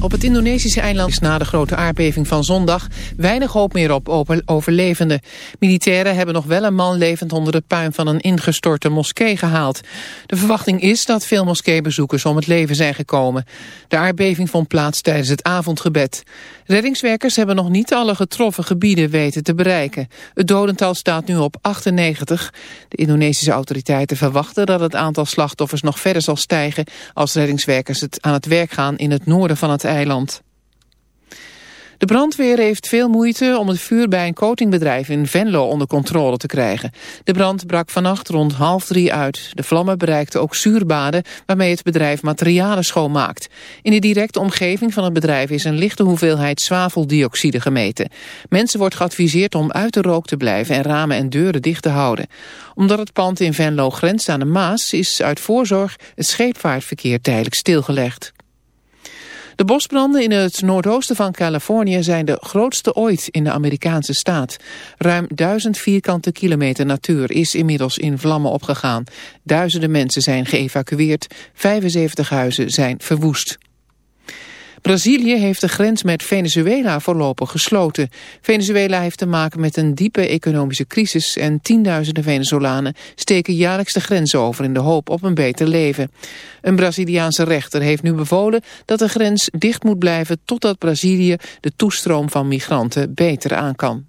Op het Indonesische eiland is na de grote aardbeving van zondag weinig hoop meer op overlevenden. Militairen hebben nog wel een man levend onder de puin van een ingestorte moskee gehaald. De verwachting is dat veel moskeebezoekers om het leven zijn gekomen. De aardbeving vond plaats tijdens het avondgebed. Reddingswerkers hebben nog niet alle getroffen gebieden weten te bereiken. Het dodental staat nu op 98. De Indonesische autoriteiten verwachten dat het aantal slachtoffers nog verder zal stijgen als reddingswerkers het aan het werk gaan in het noorden van het eiland. De brandweer heeft veel moeite om het vuur bij een coatingbedrijf in Venlo onder controle te krijgen. De brand brak vannacht rond half drie uit. De vlammen bereikten ook zuurbaden waarmee het bedrijf materialen schoonmaakt. In de directe omgeving van het bedrijf is een lichte hoeveelheid zwaveldioxide gemeten. Mensen wordt geadviseerd om uit de rook te blijven en ramen en deuren dicht te houden. Omdat het pand in Venlo grenst aan de Maas is uit voorzorg het scheepvaartverkeer tijdelijk stilgelegd. De bosbranden in het noordoosten van Californië zijn de grootste ooit in de Amerikaanse staat. Ruim duizend vierkante kilometer natuur is inmiddels in vlammen opgegaan. Duizenden mensen zijn geëvacueerd, 75 huizen zijn verwoest. Brazilië heeft de grens met Venezuela voorlopig gesloten. Venezuela heeft te maken met een diepe economische crisis... en tienduizenden Venezolanen steken jaarlijks de grens over... in de hoop op een beter leven. Een Braziliaanse rechter heeft nu bevolen dat de grens dicht moet blijven... totdat Brazilië de toestroom van migranten beter aan kan.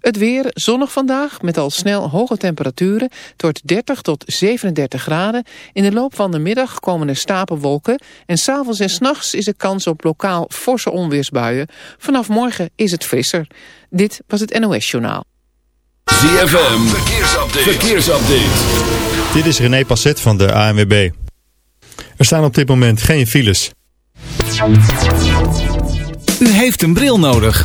Het weer zonnig vandaag met al snel hoge temperaturen. Het wordt 30 tot 37 graden. In de loop van de middag komen er stapelwolken. En s'avonds en s'nachts is er kans op lokaal forse onweersbuien. Vanaf morgen is het frisser. Dit was het NOS Journaal. ZFM, verkeersupdate. verkeersupdate. Dit is René Passet van de ANWB. Er staan op dit moment geen files. U heeft een bril nodig.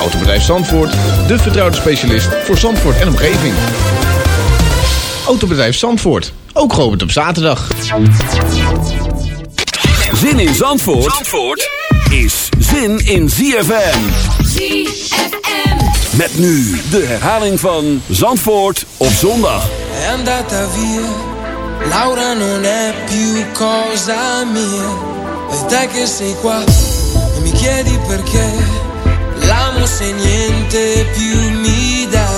Autobedrijf Zandvoort, de vertrouwde specialist voor Zandvoort en omgeving. Autobedrijf Zandvoort, ook geopend op zaterdag. Zin in Zandvoort, Zandvoort is zin in ZFM. ZFM. Met nu de herhaling van Zandvoort op zondag. È andata via, Laura non è più cosa mia. E te che sei qua e mi chiedi perché. Se niente più mi dà.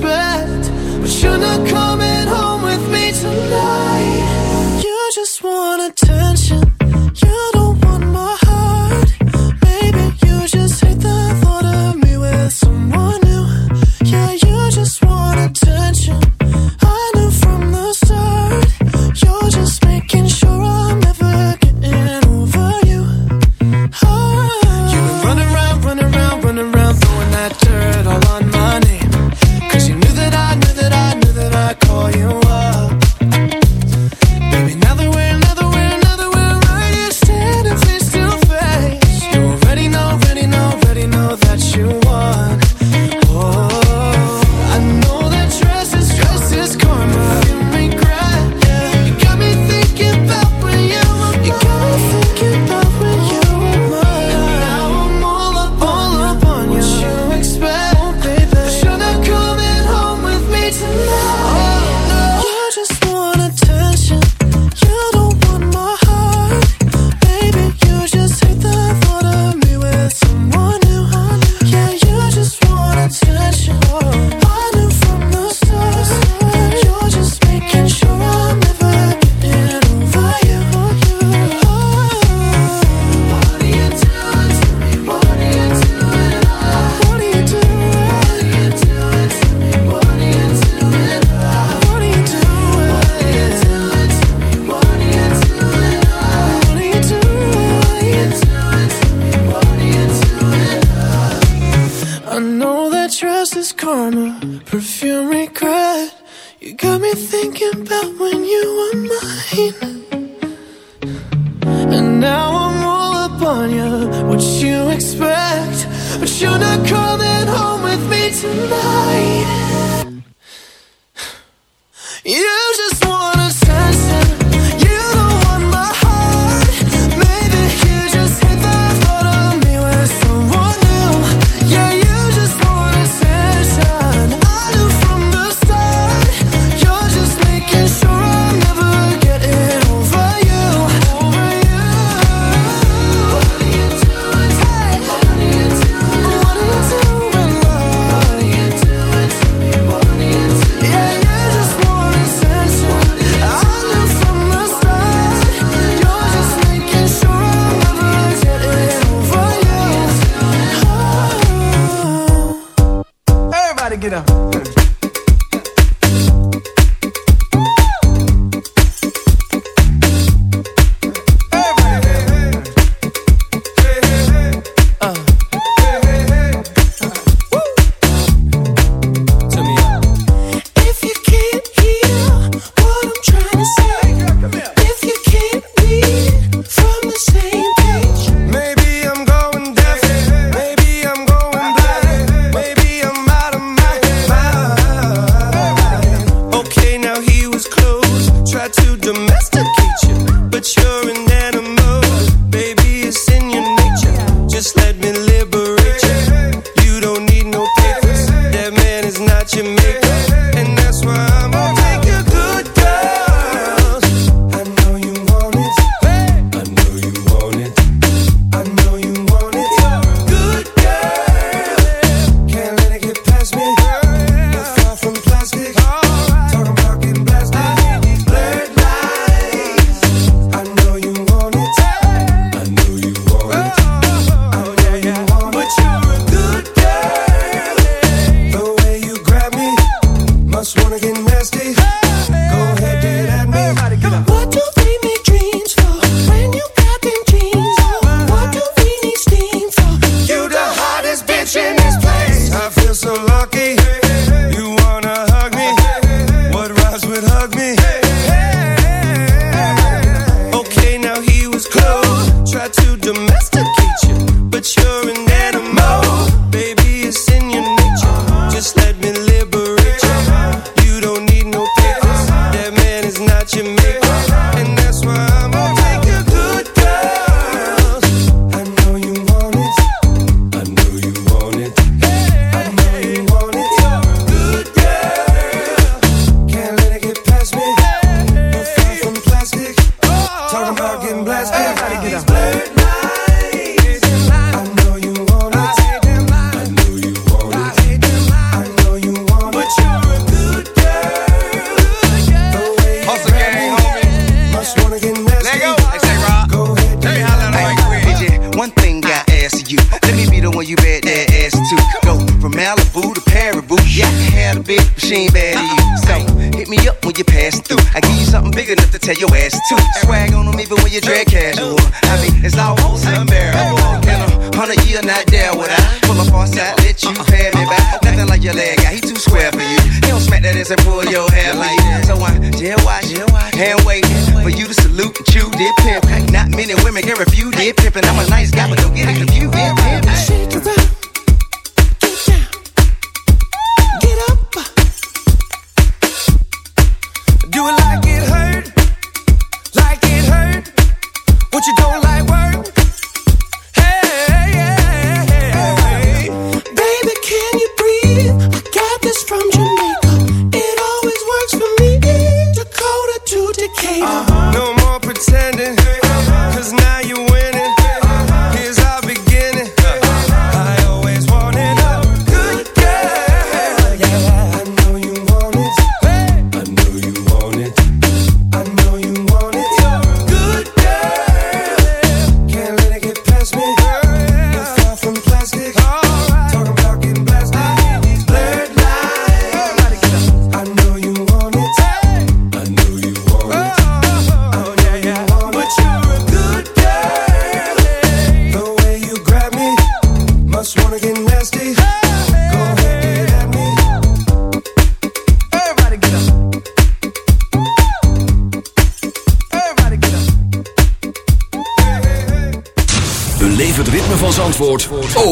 but you're not coming home with me tonight. You just want attention. You don't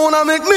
wanna make me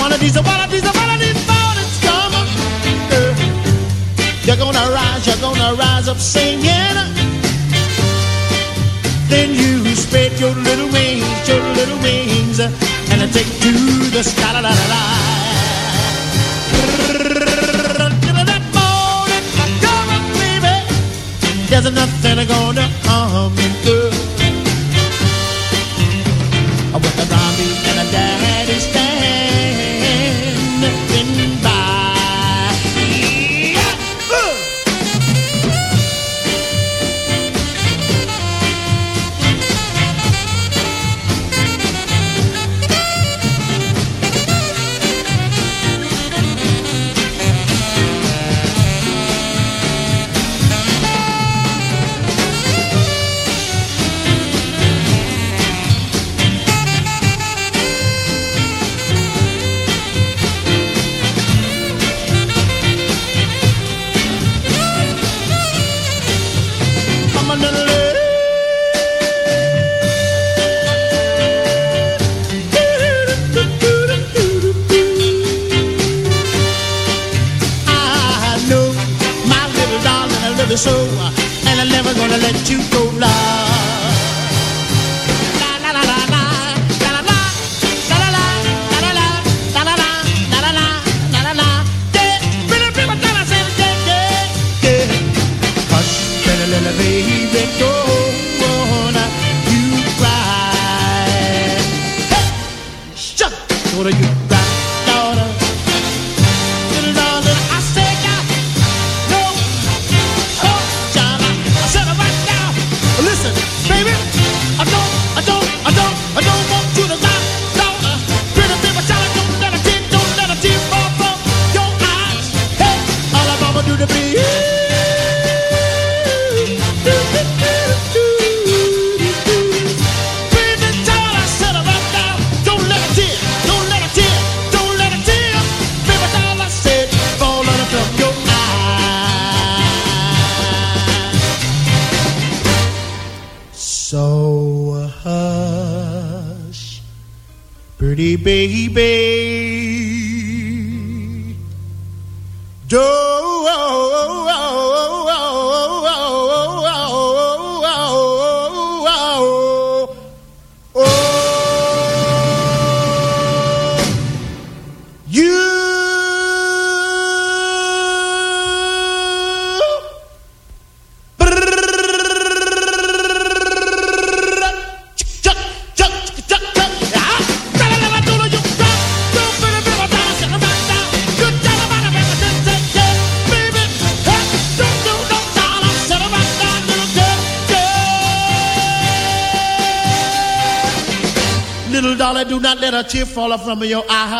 One of these, one of these, one of these mornings come. Uh, you're gonna rise, you're gonna rise up singing. Then you spread your little wings, your little wings, and take to the sky. La, la, la, la. There's nothing gonna harm girl. you falling from your eye.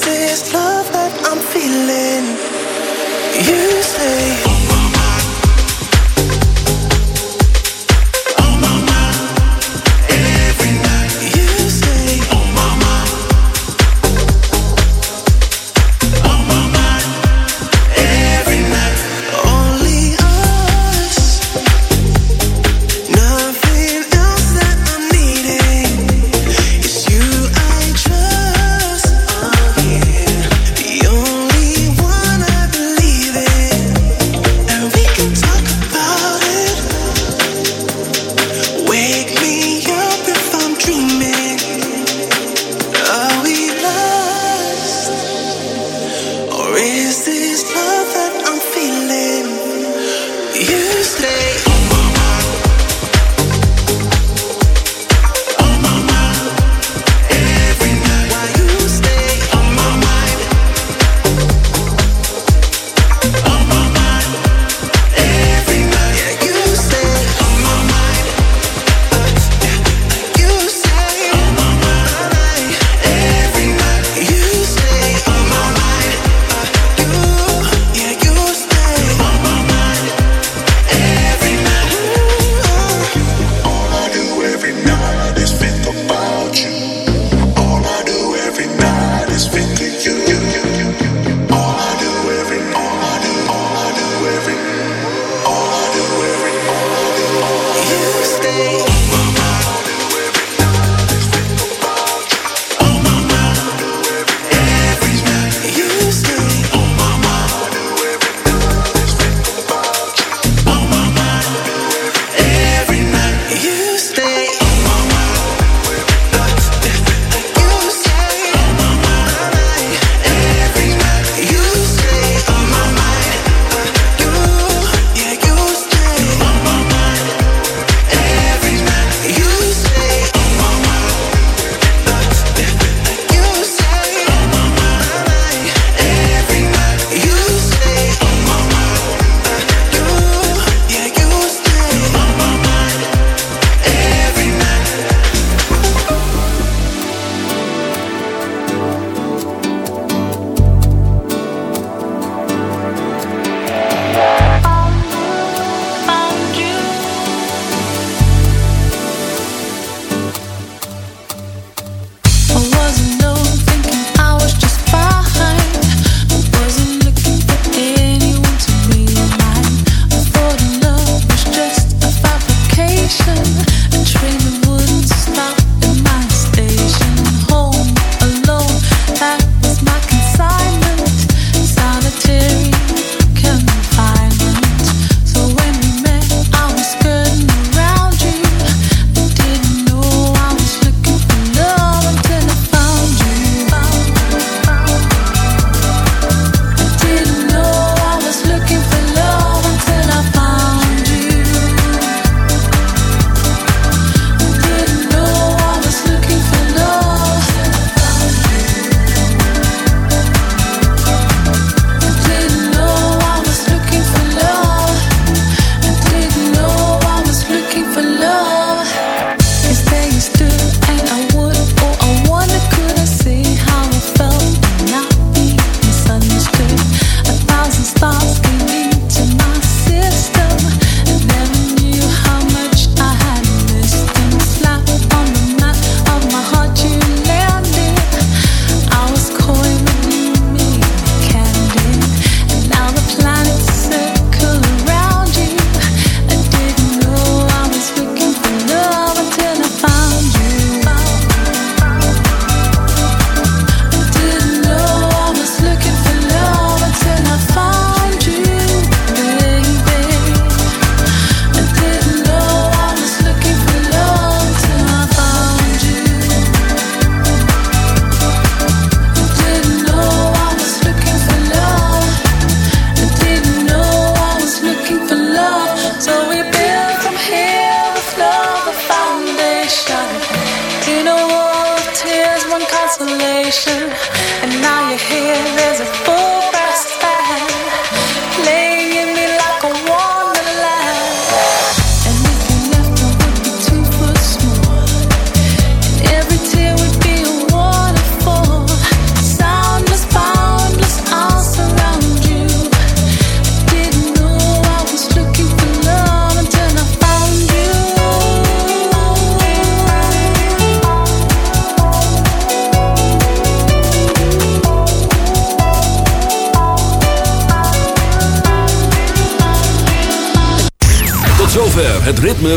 This love that I'm feeling? You say.